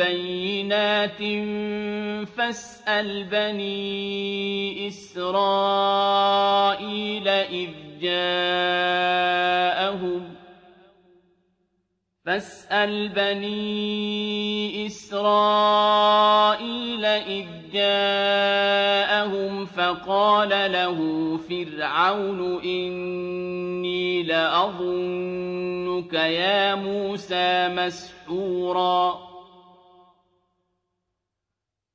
بينات فاسأل بني إسرائيل إذ جاءهم فاسأل بني إسرائيل إذ جاءهم فقال له فرعون إني لأظنك يا موسى مسحورا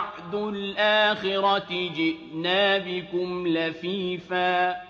وعد الآخرة جئنا بكم لفيفاً